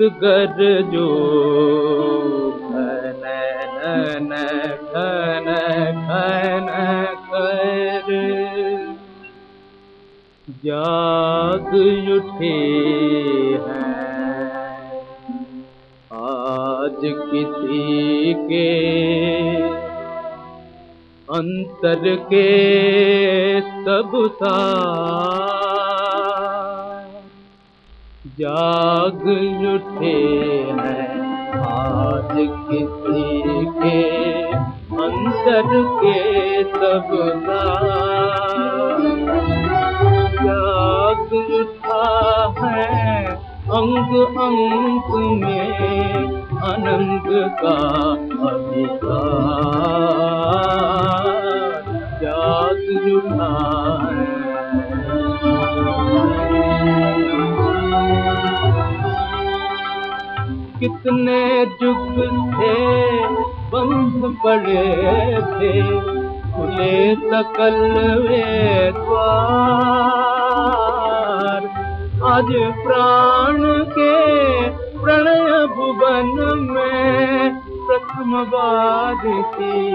मत गर जो घन घन घन घन कर जाग उठे हैं आज किसी के अंतर के सब जाग उठे हैं। आज किसी के अंतर के सब जाग उठा है अंग अंग में अनंग का अधिकार। जाग उठा कितने जुग थे। बंध पड़े थे। खुले सकल वे द्वार। आज प्राण के प्रणय भुवन में प्रथम बार की।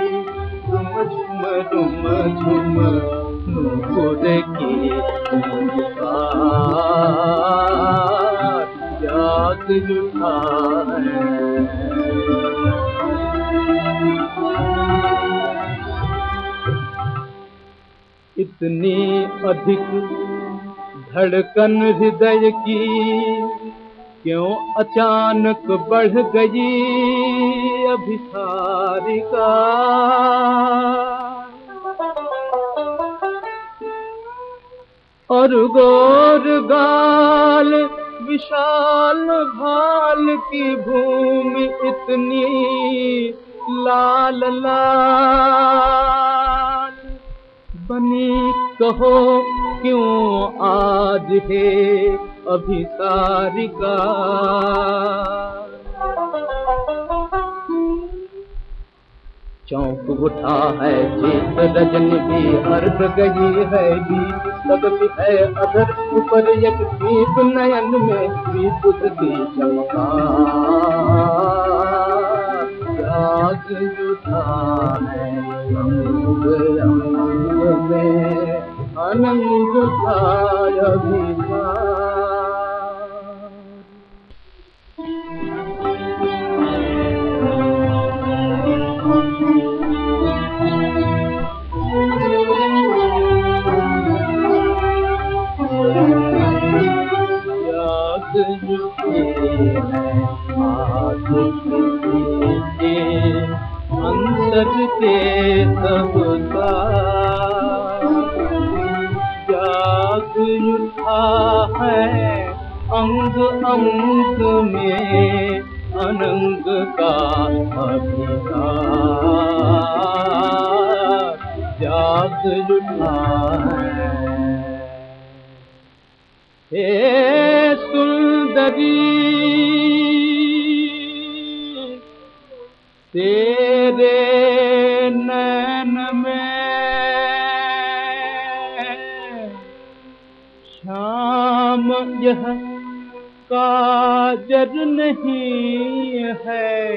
झुम झुम झुम झुम की याद जुटा इतनी अधिक धड़कन हृदय की क्यों अचानक बढ़ गई अभिसारिका? और गोर गाल विशाल भाल की भूमि इतनी लाल लाल। बनी कहो, क्यों आज है अभिसारिका? चौंक उठा है चेत रजन भी अर्ध गई है गीत। एक दीप नयन में दीप की चमका। याद उठा है अंग अंग में अभिमान के सबका जाग उठा है अंग अंग में अनंग का जाग उठा है हे सुंदरी तेरे शाम यह काजर नहीं है।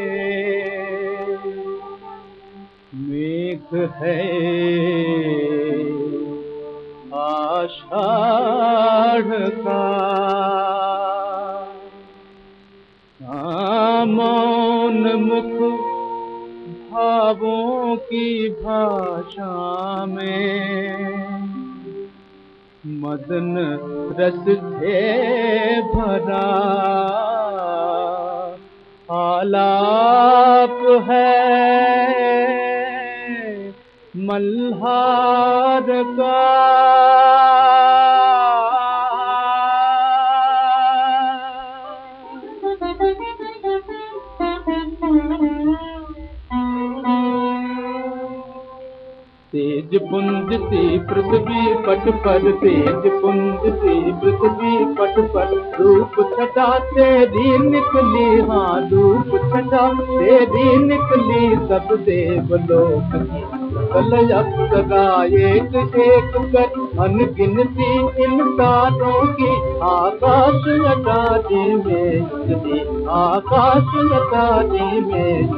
मेघ है, आषाढ़ का। मौन मुख भावों की भाषा में मदन रस थे भरा। आलाप है मल्हार का तेज पुंज सी पृथ्वी पट पर, तेज पुंज सी पृथ्वी पट पर। रूप छटा, तेरी निकली हाँ रूप छटा, तेरी निकली, सब देव लोक कल अप्सरा एक एक कर। अनगिनती इन तारों की आकाश अटारी में आकाश अटारी में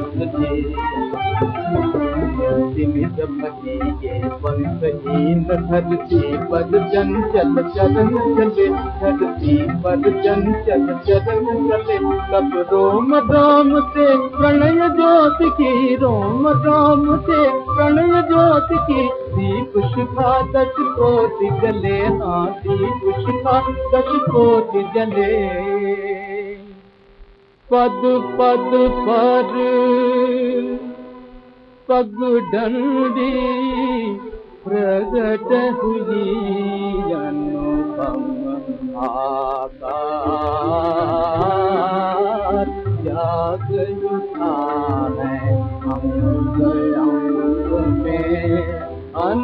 धरती पर चंचल चरण चले धरती पर चंचल चरण चले। तब रोम राम से प्रणय ज्योत की, रोम राम से प्रणय ज्योत की। दीप शिखा दस कोटि जले हाँ दीप शिखा दस कोटि जले। पद पद पर डी फ्रग आये अन